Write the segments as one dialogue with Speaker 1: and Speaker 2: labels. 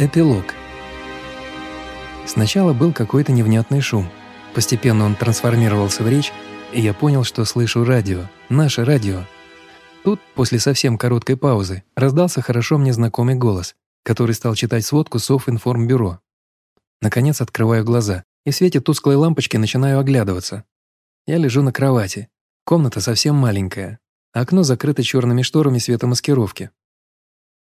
Speaker 1: Эпилог. Сначала был какой-то невнятный шум. Постепенно он трансформировался в речь, и я понял, что слышу радио, наше радио. Тут, после совсем короткой паузы, раздался хорошо мне знакомый голос, который стал читать сводку Софинформбюро. Наконец открываю глаза, и в свете тусклой лампочки начинаю оглядываться. Я лежу на кровати. Комната совсем маленькая. Окно закрыто черными шторами светомаскировки.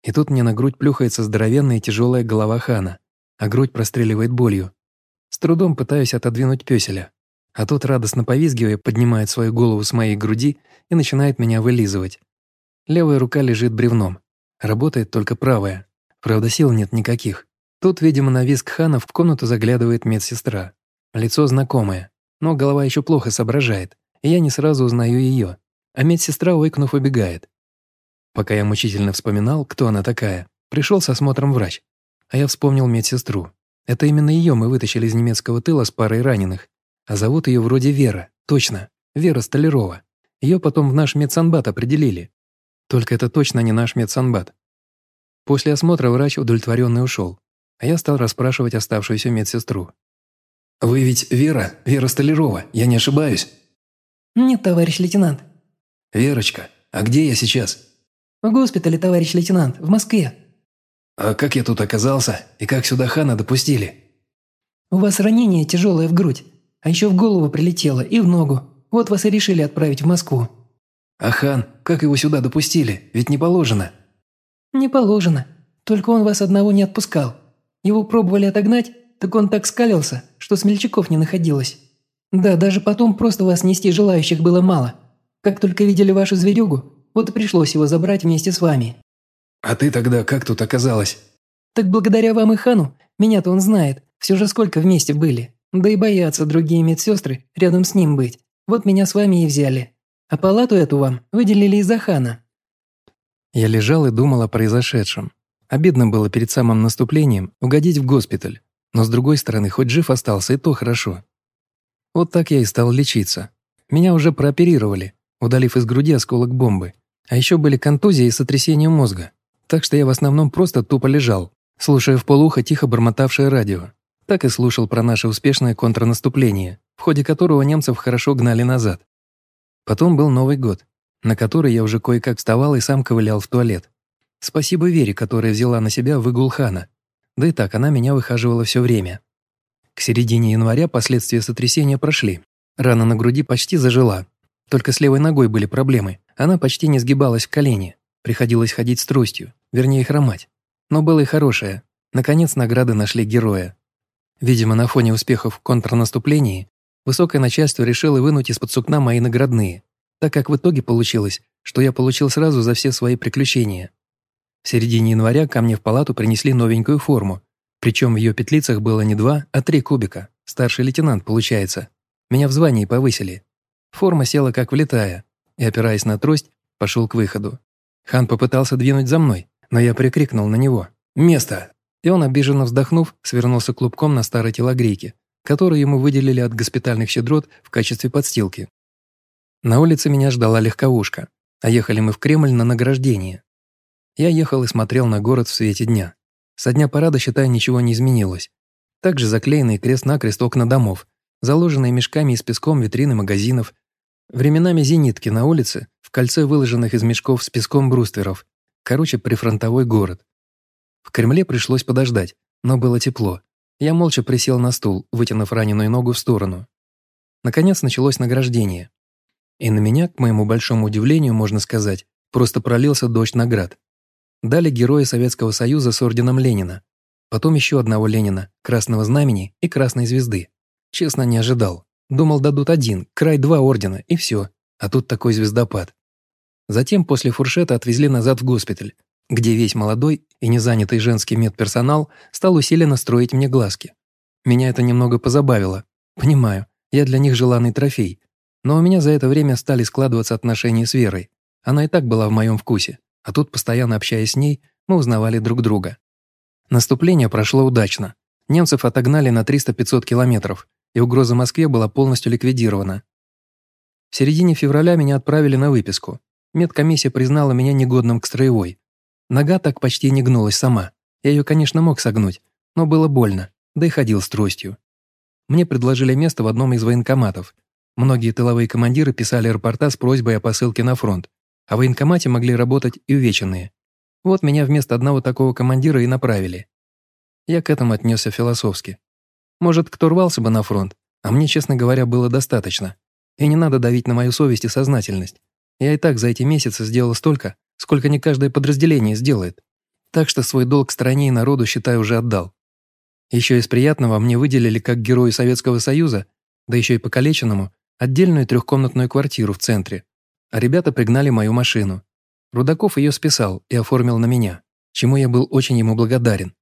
Speaker 1: И тут мне на грудь плюхается здоровенная и тяжелая голова Хана, а грудь простреливает болью. С трудом пытаюсь отодвинуть пёселя, а тот, радостно повизгивая, поднимает свою голову с моей груди и начинает меня вылизывать. Левая рука лежит бревном. Работает только правая. Правда, сил нет никаких. Тут, видимо, на визг Хана в комнату заглядывает медсестра. Лицо знакомое, но голова еще плохо соображает, и я не сразу узнаю ее. А медсестра, ойкнув, убегает. Пока я мучительно вспоминал, кто она такая, пришел с осмотром врач. А я вспомнил медсестру. Это именно ее мы вытащили из немецкого тыла с парой раненых. А зовут ее вроде Вера. Точно. Вера Столярова. Ее потом в наш медсанбат определили. Только это точно не наш медсанбат. После осмотра врач удовлетворенный ушел, а я стал расспрашивать оставшуюся медсестру. «Вы ведь Вера? Вера Столярова, я не ошибаюсь?»
Speaker 2: «Нет, товарищ лейтенант».
Speaker 1: «Верочка, а где я сейчас?»
Speaker 2: «В госпитале, товарищ лейтенант, в Москве».
Speaker 1: «А как я тут оказался? И как сюда Хана допустили?»
Speaker 2: «У вас ранение тяжелое в грудь, а еще в голову прилетело и в ногу. Вот вас и решили отправить в Москву».
Speaker 1: «А Хан, как его сюда допустили? Ведь не положено».
Speaker 2: «Не положено. Только он вас одного не отпускал. Его пробовали отогнать, так он так скалился, что смельчаков не находилось. Да, даже потом просто вас нести желающих было мало. Как только видели вашу зверюгу, вот и пришлось его забрать вместе с вами».
Speaker 1: «А ты тогда как тут оказалась?»
Speaker 2: «Так благодаря вам и хану, меня-то он знает, все же сколько вместе были. Да и боятся другие медсестры рядом с ним быть. Вот меня с вами и взяли. А палату эту вам выделили из-за хана».
Speaker 1: Я лежал и думал о произошедшем. Обидно было перед самым наступлением угодить в госпиталь. Но с другой стороны, хоть жив остался, и то хорошо. Вот так я и стал лечиться. Меня уже прооперировали, удалив из груди осколок бомбы. А еще были контузии и сотрясение мозга. Так что я в основном просто тупо лежал, слушая в полухо тихо бормотавшее радио. Так и слушал про наше успешное контрнаступление, в ходе которого немцев хорошо гнали назад. Потом был Новый год, на который я уже кое-как вставал и сам ковылял в туалет. Спасибо Вере, которая взяла на себя выгул хана. Да и так, она меня выхаживала все время. К середине января последствия сотрясения прошли. Рана на груди почти зажила. Только с левой ногой были проблемы. Она почти не сгибалась в колени. Приходилось ходить с тростью, вернее хромать. Но было и хорошее. Наконец награды нашли героя. Видимо, на фоне успехов в контрнаступлении высокое начальство решило вынуть из-под сукна мои наградные, так как в итоге получилось, что я получил сразу за все свои приключения. В середине января ко мне в палату принесли новенькую форму, причем в ее петлицах было не два, а три кубика. Старший лейтенант, получается. Меня в звании повысили. Форма села как влетая, и, опираясь на трость, пошел к выходу. Хан попытался двинуть за мной, но я прикрикнул на него. «Место!» И он, обиженно вздохнув, свернулся клубком на старой телогрейке, которую ему выделили от госпитальных щедрот в качестве подстилки. На улице меня ждала легковушка, а ехали мы в Кремль на награждение. Я ехал и смотрел на город в свете дня. Со дня парада, считай, ничего не изменилось. Также заклеенный крест-накрест окна домов, заложенные мешками и с песком витрины магазинов, временами зенитки на улице, в кольце выложенных из мешков с песком брустверов. Короче, прифронтовой город. В Кремле пришлось подождать, но было тепло. Я молча присел на стул, вытянув раненую ногу в сторону. Наконец началось награждение. И на меня, к моему большому удивлению, можно сказать, просто пролился дождь наград. Дали Героя Советского Союза с орденом Ленина. Потом еще одного Ленина, Красного Знамени и Красной Звезды. Честно, не ожидал. Думал, дадут один, край два ордена, и все. А тут такой звездопад. Затем после фуршета отвезли назад в госпиталь, где весь молодой и незанятый женский медперсонал стал усиленно строить мне глазки. Меня это немного позабавило. Понимаю, я для них желанный трофей. Но у меня за это время стали складываться отношения с Верой. Она и так была в моем вкусе, а тут, постоянно общаясь с ней, мы узнавали друг друга. Наступление прошло удачно. Немцев отогнали на 300-500 километров, и угроза Москве была полностью ликвидирована. В середине февраля меня отправили на выписку. Медкомиссия признала меня негодным к строевой. Нога так почти не гнулась сама. Я ее, конечно, мог согнуть, но было больно, да и ходил с тростью. Мне предложили место в одном из военкоматов. Многие тыловые командиры писали рапорта с просьбой о посылке на фронт, а в военкомате могли работать и увеченные. Вот меня вместо одного такого командира и направили. Я к этому отнесся философски. Может, кто рвался бы на фронт, а мне, честно говоря, было достаточно. И не надо давить на мою совесть и сознательность. Я и так за эти месяцы сделал столько, сколько не каждое подразделение сделает. Так что свой долг стране и народу, считаю, уже отдал. Еще из приятного мне выделили как герою Советского Союза, да еще и покалеченному, отдельную трехкомнатную квартиру в центре. А ребята пригнали мою машину. Рудаков ее списал и оформил на меня, чему я был очень ему благодарен.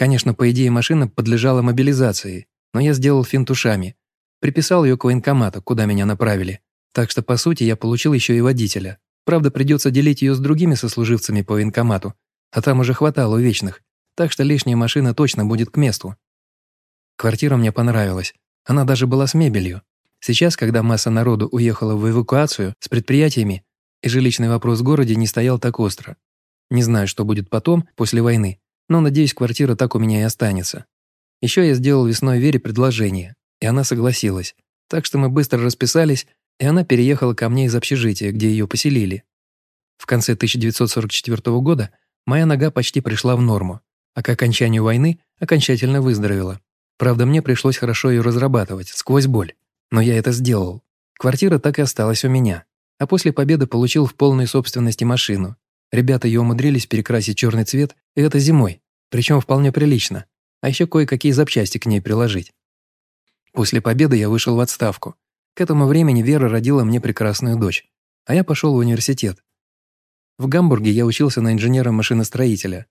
Speaker 1: Конечно, по идее машина подлежала мобилизации, но я сделал финт ушами. Приписал ее к военкомату, куда меня направили. Так что, по сути, я получил еще и водителя. Правда, придется делить ее с другими сослуживцами по военкомату, а там уже хватало вечных, так что лишняя машина точно будет к месту. Квартира мне понравилась. Она даже была с мебелью. Сейчас, когда масса народу уехала в эвакуацию с предприятиями, и жилищный вопрос в городе не стоял так остро. Не знаю, что будет потом, после войны, но, надеюсь, квартира так у меня и останется. Еще я сделал весной Вере предложение, и она согласилась. Так что мы быстро расписались, и она переехала ко мне из общежития, где ее поселили. В конце 1944 года моя нога почти пришла в норму, а к окончанию войны окончательно выздоровела. Правда, мне пришлось хорошо ее разрабатывать, сквозь боль. Но я это сделал. Квартира так и осталась у меня. А после победы получил в полной собственности машину. Ребята ее умудрились перекрасить черный цвет, и это зимой, причем вполне прилично. А еще кое-какие запчасти к ней приложить. После победы я вышел в отставку. К этому времени Вера родила мне прекрасную дочь, а я пошел в университет. В Гамбурге я учился на инженера-машиностроителя.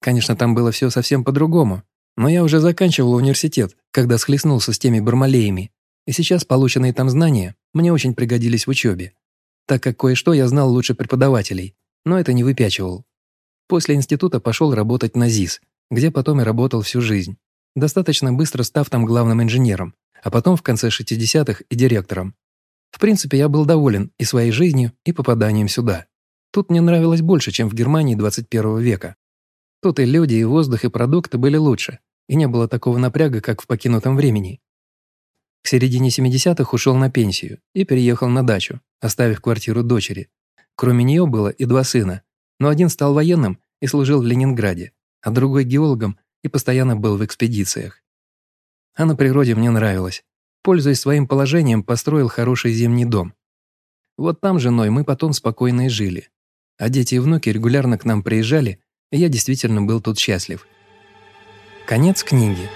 Speaker 1: Конечно, там было все совсем по-другому, но я уже заканчивал университет, когда схлестнулся с теми бармалеями, и сейчас полученные там знания мне очень пригодились в учебе, так как кое-что я знал лучше преподавателей, но это не выпячивал. После института пошел работать на ЗИС, где потом и работал всю жизнь, достаточно быстро став там главным инженером, а потом в конце 60-х и директором. В принципе, я был доволен и своей жизнью, и попаданием сюда. Тут мне нравилось больше, чем в Германии 21 века. Тут и люди, и воздух, и продукты были лучше, и не было такого напряга, как в покинутом времени. К середине 70-х ушел на пенсию и переехал на дачу, оставив квартиру дочери. Кроме нее было и два сына, но один стал военным и служил в Ленинграде, а другой геологом и постоянно был в экспедициях. А на природе мне нравилось. Пользуясь своим положением, построил хороший зимний дом. Вот там женой мы потом спокойно и жили. А дети и внуки регулярно к нам приезжали, и я действительно был тут счастлив. Конец книги.